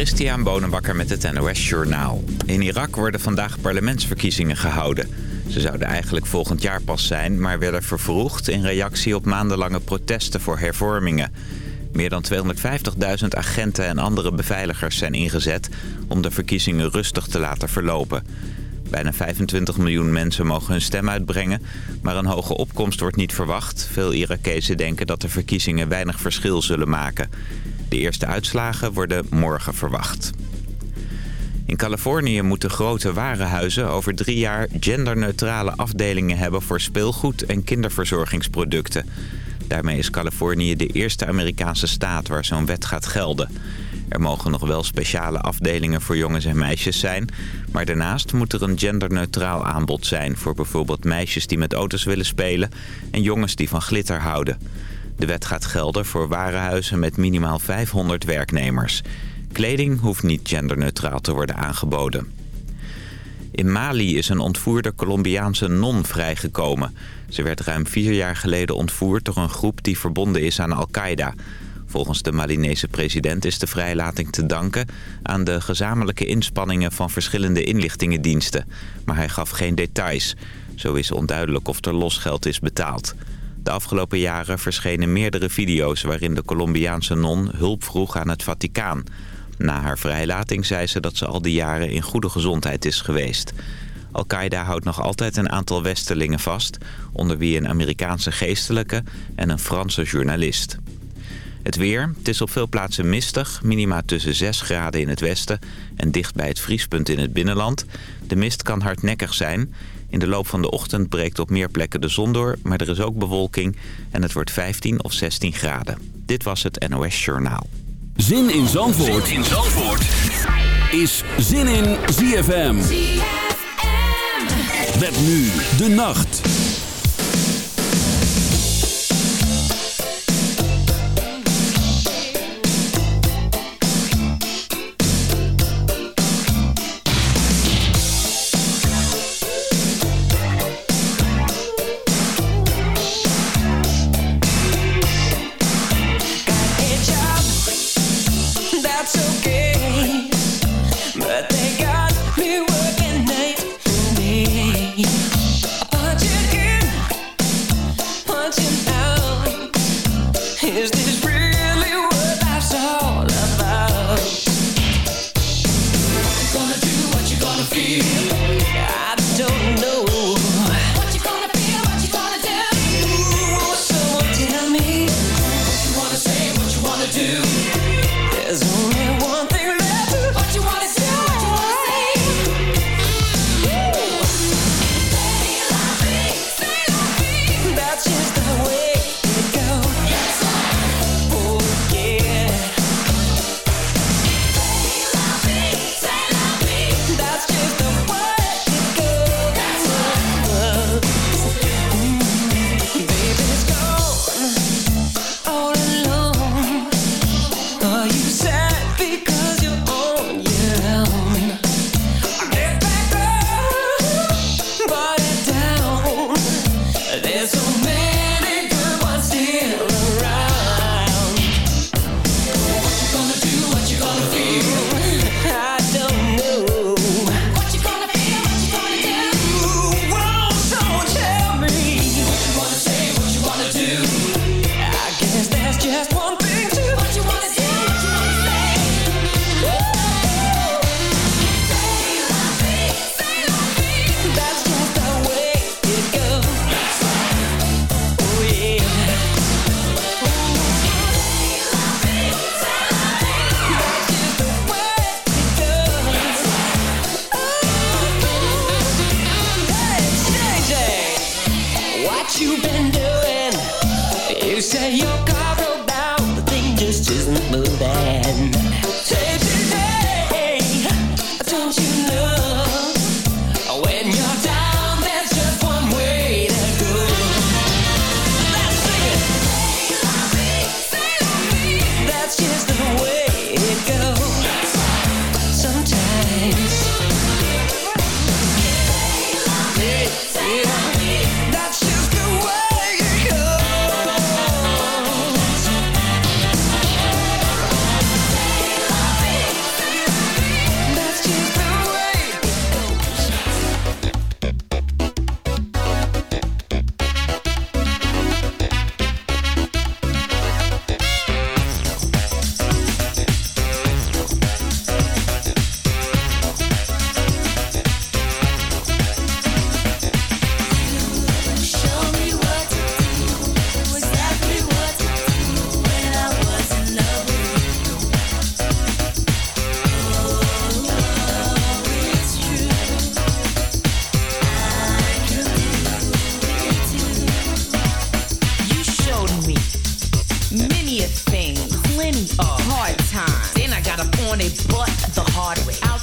Christian Bonenbakker met het NOS Journaal. In Irak worden vandaag parlementsverkiezingen gehouden. Ze zouden eigenlijk volgend jaar pas zijn, maar werden vervroegd... in reactie op maandenlange protesten voor hervormingen. Meer dan 250.000 agenten en andere beveiligers zijn ingezet... om de verkiezingen rustig te laten verlopen. Bijna 25 miljoen mensen mogen hun stem uitbrengen... maar een hoge opkomst wordt niet verwacht. Veel Irakezen denken dat de verkiezingen weinig verschil zullen maken... De eerste uitslagen worden morgen verwacht. In Californië moeten grote warenhuizen over drie jaar genderneutrale afdelingen hebben voor speelgoed en kinderverzorgingsproducten. Daarmee is Californië de eerste Amerikaanse staat waar zo'n wet gaat gelden. Er mogen nog wel speciale afdelingen voor jongens en meisjes zijn... maar daarnaast moet er een genderneutraal aanbod zijn... voor bijvoorbeeld meisjes die met auto's willen spelen... en jongens die van glitter houden. De wet gaat gelden voor warenhuizen met minimaal 500 werknemers. Kleding hoeft niet genderneutraal te worden aangeboden. In Mali is een ontvoerde Colombiaanse non vrijgekomen. Ze werd ruim vier jaar geleden ontvoerd door een groep die verbonden is aan Al-Qaeda. Volgens de Malinese president is de vrijlating te danken aan de gezamenlijke inspanningen van verschillende inlichtingendiensten. Maar hij gaf geen details. Zo is onduidelijk of er losgeld is betaald. De afgelopen jaren verschenen meerdere video's waarin de Colombiaanse non hulp vroeg aan het Vaticaan. Na haar vrijlating zei ze dat ze al die jaren in goede gezondheid is geweest. Al-Qaeda houdt nog altijd een aantal westerlingen vast... onder wie een Amerikaanse geestelijke en een Franse journalist. Het weer. Het is op veel plaatsen mistig. Minima tussen 6 graden in het westen en dicht bij het vriespunt in het binnenland. De mist kan hardnekkig zijn. In de loop van de ochtend breekt op meer plekken de zon door, maar er is ook bewolking en het wordt 15 of 16 graden. Dit was het NOS Journaal. Zin in Zandvoort, zin in Zandvoort. is Zin in ZFM. ZFM. Met nu de nacht.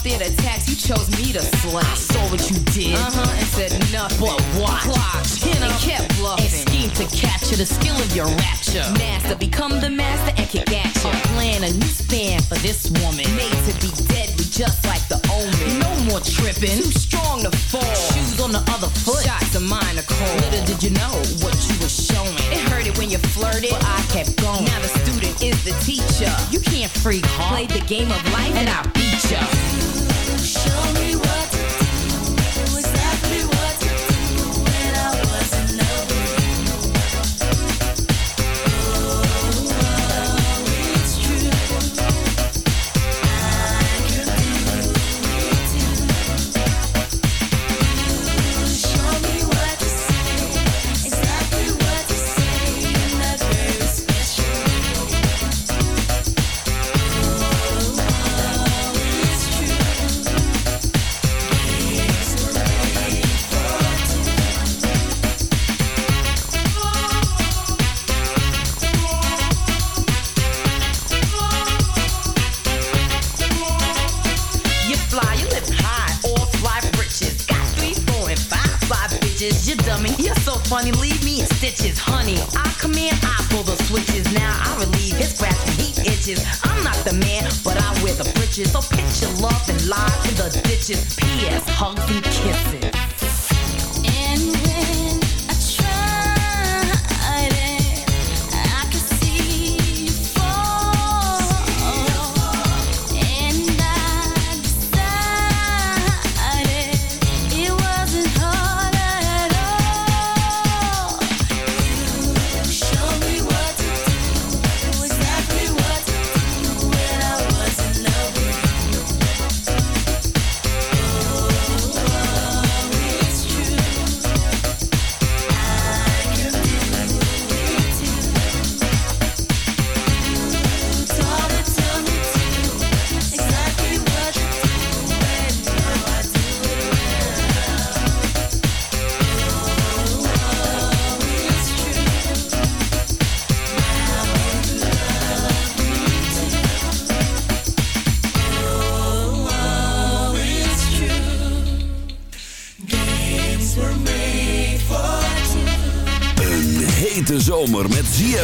Way. Out tax, you chose me to slay. I saw what you did, uh-huh, and said nothing. But what? Clocked, and kept bluffing. And schemed to capture the skill of your rapture. Master, become the master and kick action. I'm playing a new stand for this woman. Made to be deadly, just like the omen. No more tripping, too strong to fall. Shoes on the other foot, shots of mine are cold. Little did you know what you were when you flirted, but I kept going. Now the student is the teacher. You can't freak, huh? Play the game of life and I beat ya. Show me what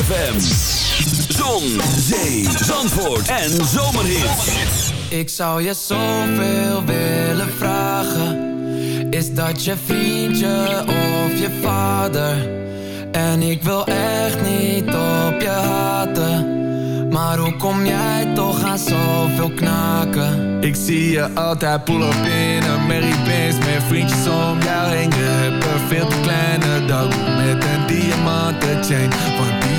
ZFM. Zon, zee, zandvoort en zomerhit. Ik zou je zoveel willen vragen. Is dat je vriendje of je vader? En ik wil echt niet op je haten. Maar hoe kom jij toch aan zoveel knaken? Ik zie je altijd pull up in een Mary Benz Met vriendjes om jou heen Je hebt een veel te kleine dag Met een diamanten chain Want die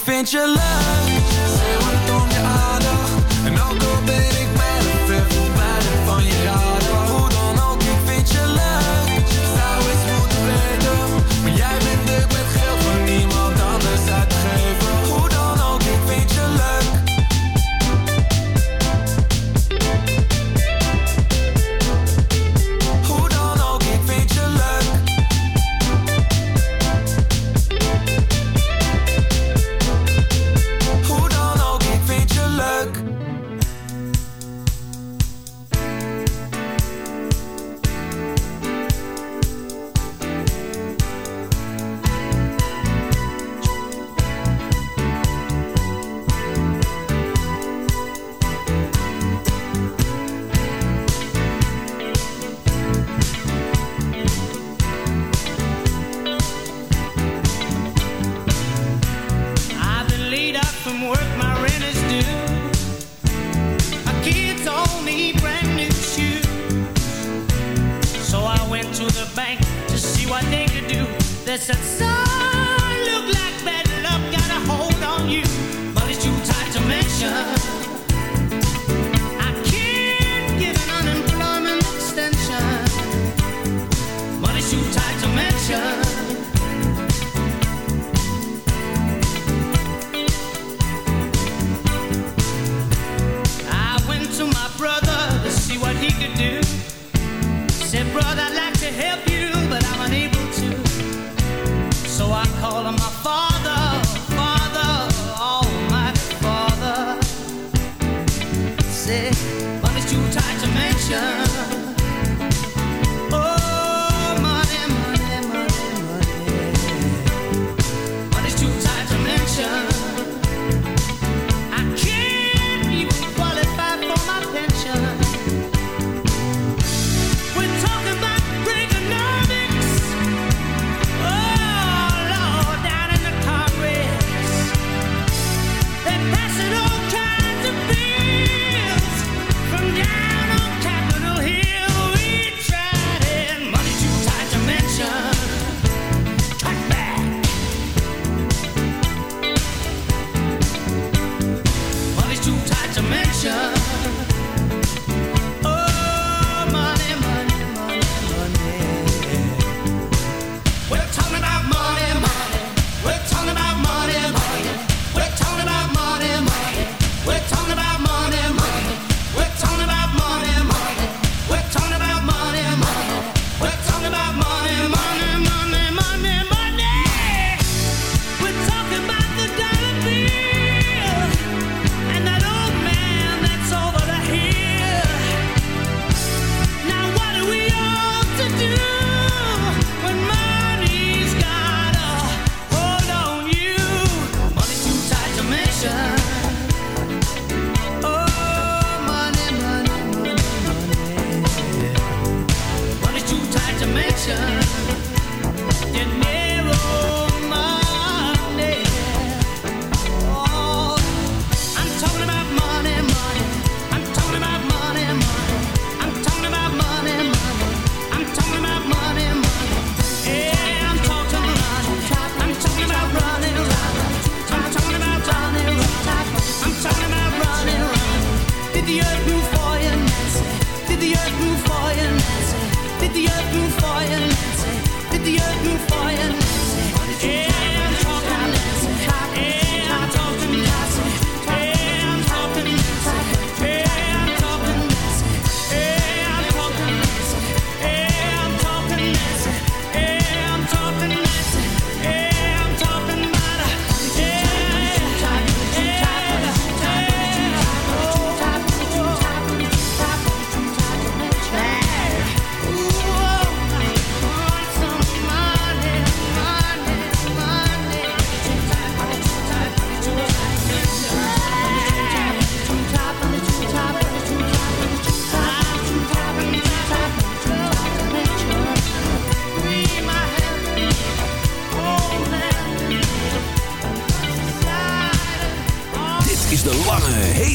vind je leuk,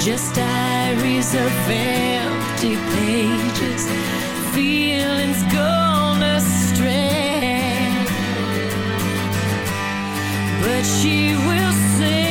Just diaries of empty pages. Feelings gone astray. But she will say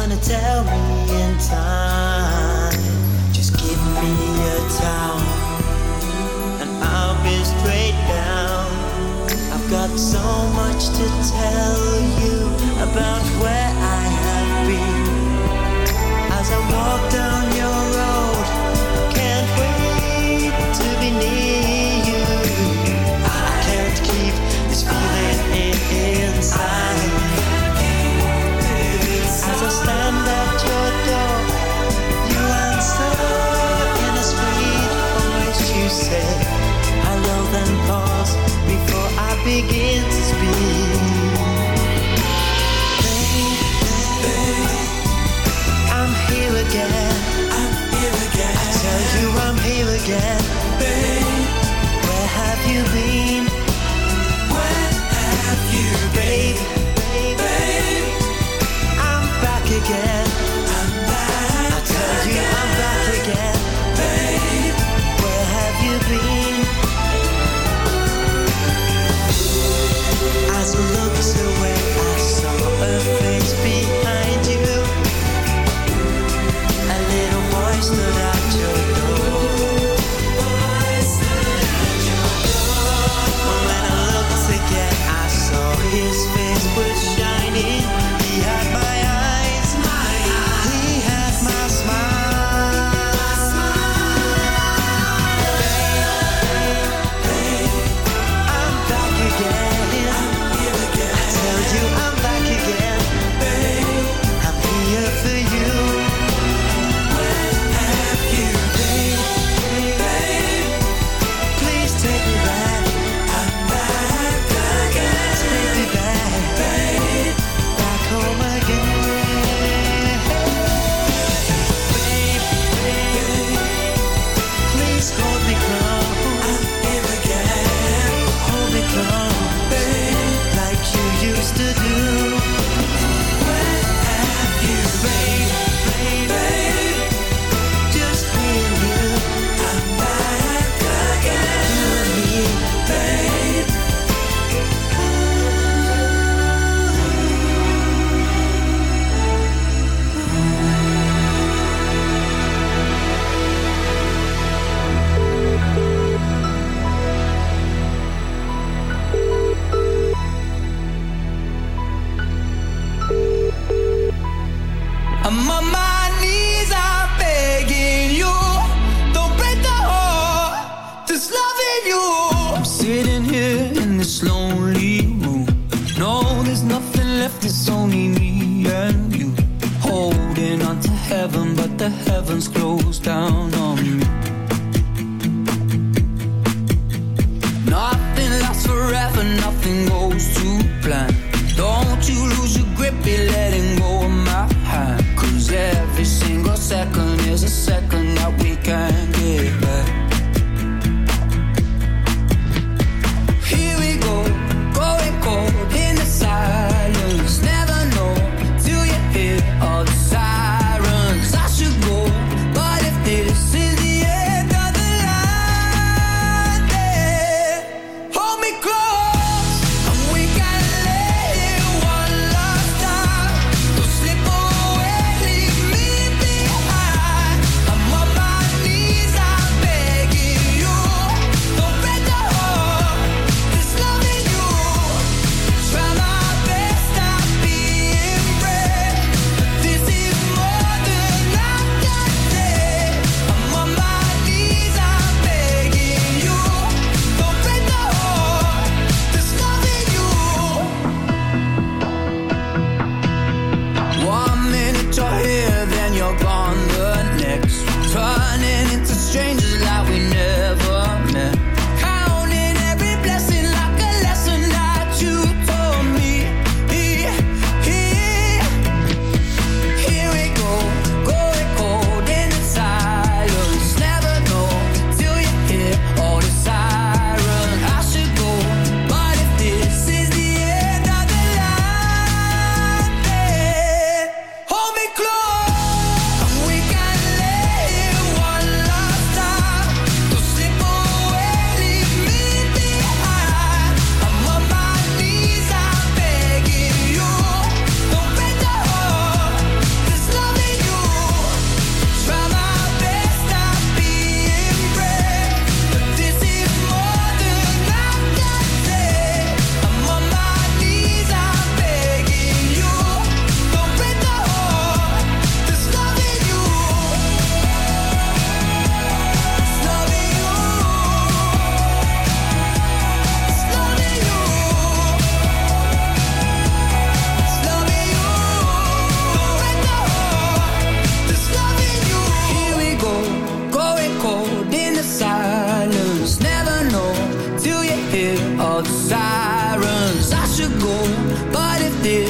gonna tell me in time. Just give me a towel, and I'll be straight down. I've got so much to tell you about where I have been as I walk down. Begin to speak, baby, babe, I'm here again. I'm here again. I tell you I'm here again. baby. where have you been? Where have you been? baby, baby? babe I'm back again. Last look way I saw her face behind. sirens. I should go, but if this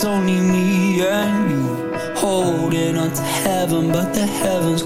it's only me and you Holding on to heaven, but the heavens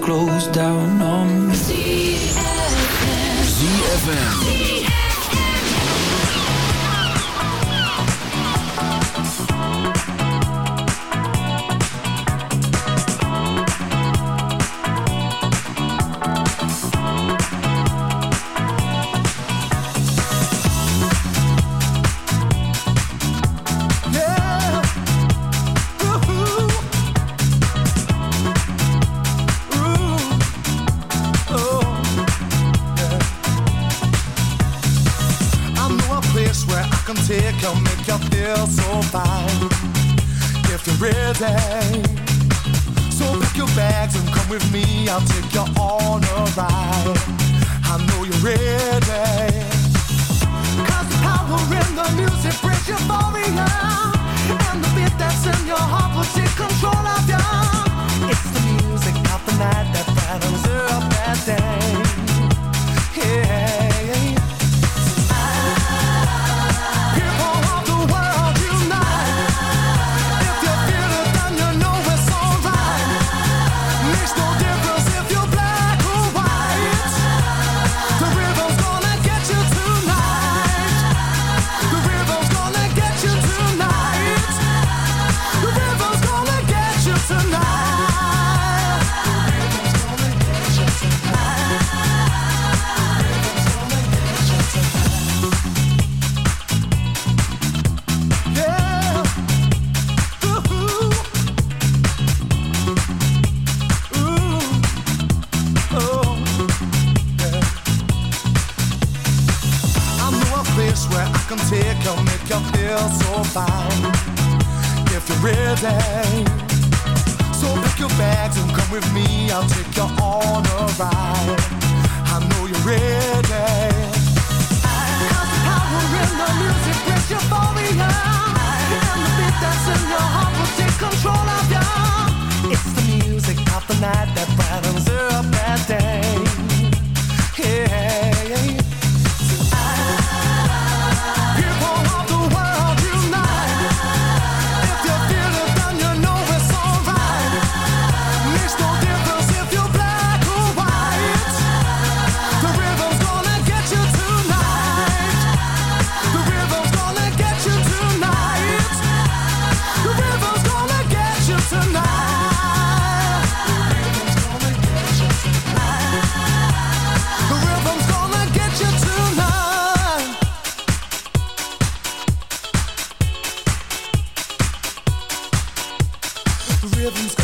difference.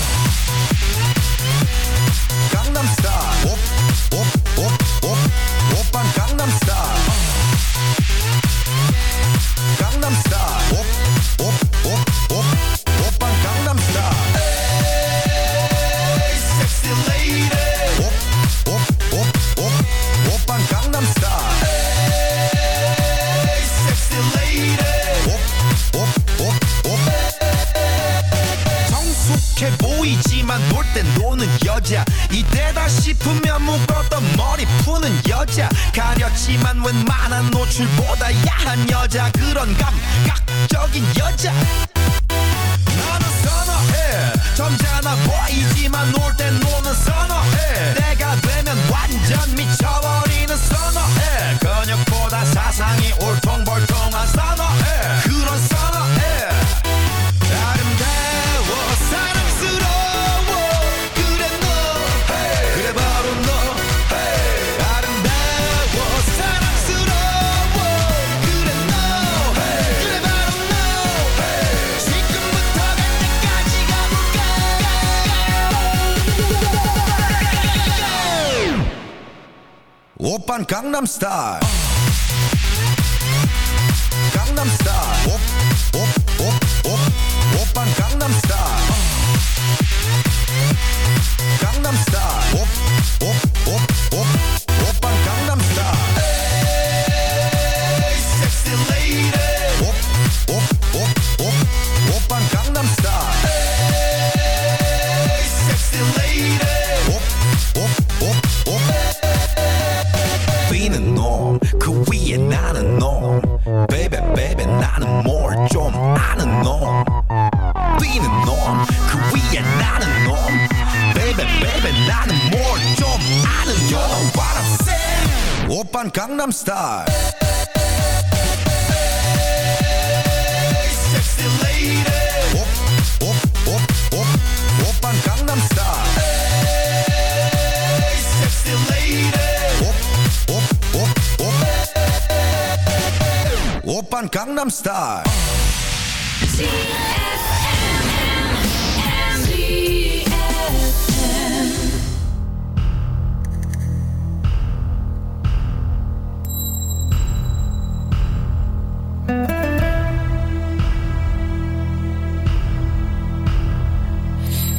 한 여자 그런 감각적인 여자. Gangnam Style. Gangnam Style. Op, op, op, op, op aan Gangnam Style. Gangnam Style. Op, op, op, op, op aan Gangnam Style. Hey, sexy lady. Op, op, op, op, op aan Gangnam Style. van Gangnam Style. Gangnam Style.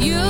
you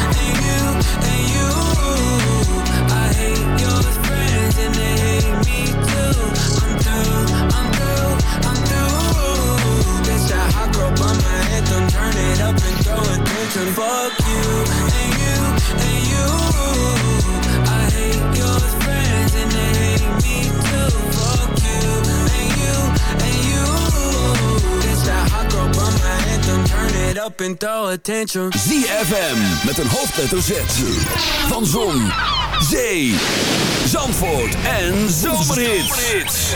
Attention. Fuck you and you and you. I hate your friends and they hate me too. Fuck you and you and you. It's that hot girl by my anthem. Turn it up and throw attention. ZFM met een hoofdletter Z van Zon, Zee, Zandvoort en Zomerhits.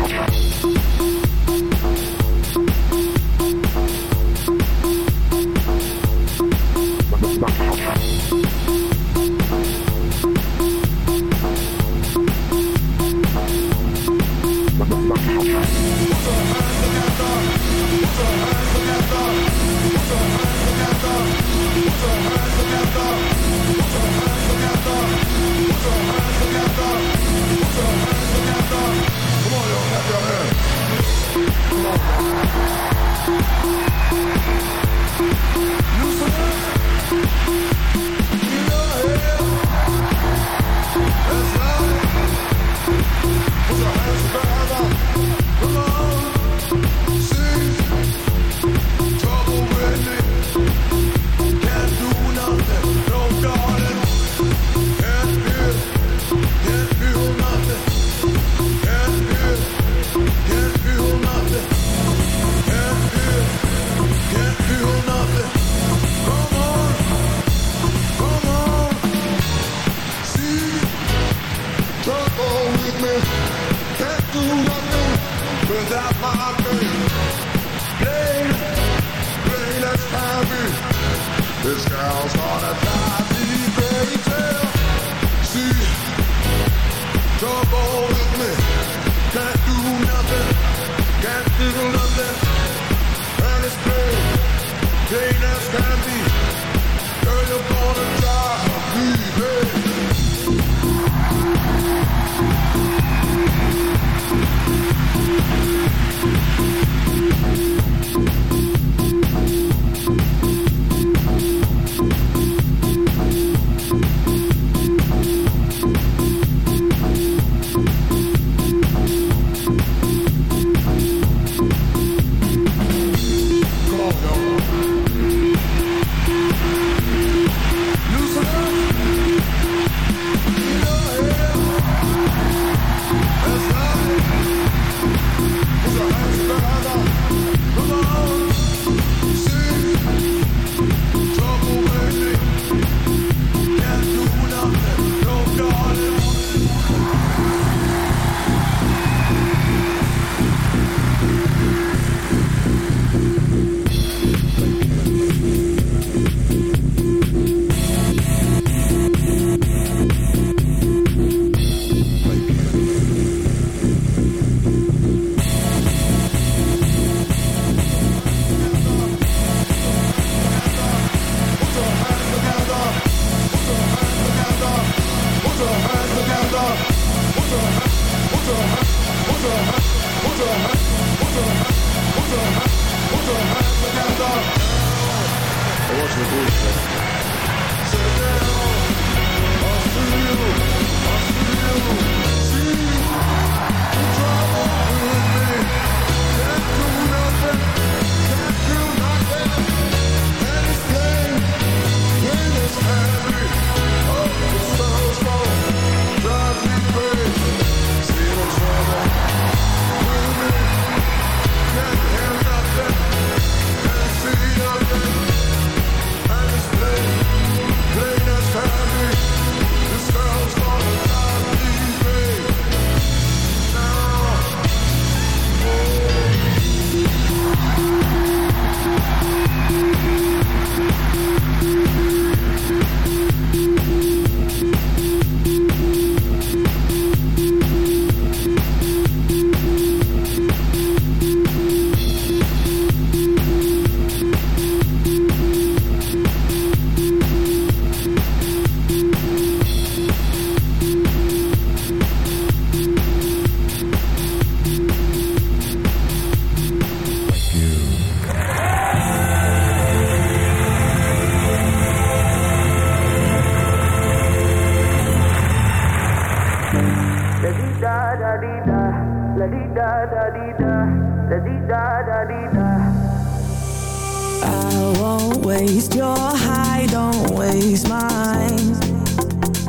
I won't waste your high, don't waste mine,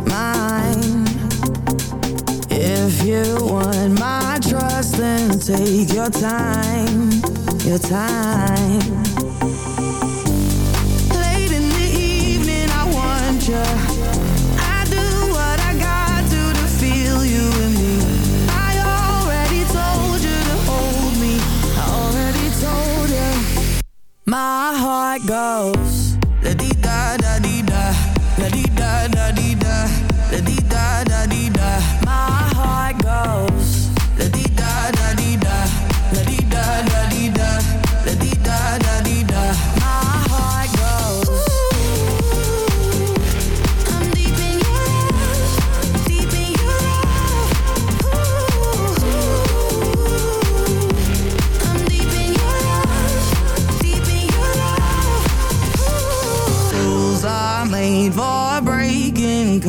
mine. If you want my trust, then take your time, your time. Late in the evening, I want you. My heart goes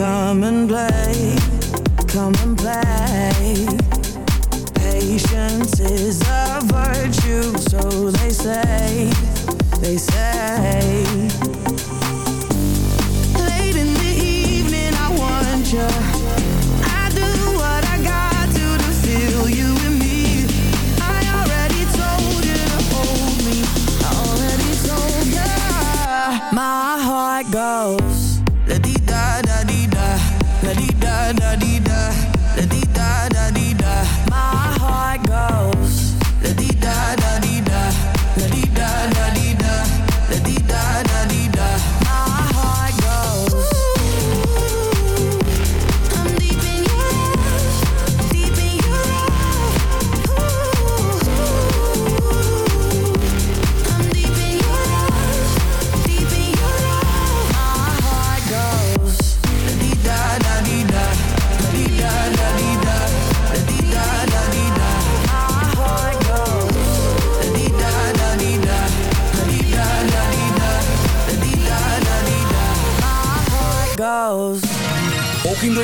Come and play, come and play. Patience is a virtue, so they say, they say. Late in the evening, I want you. I do what I got to to feel you in me. I already told you to hold me. I already told you. My heart goes.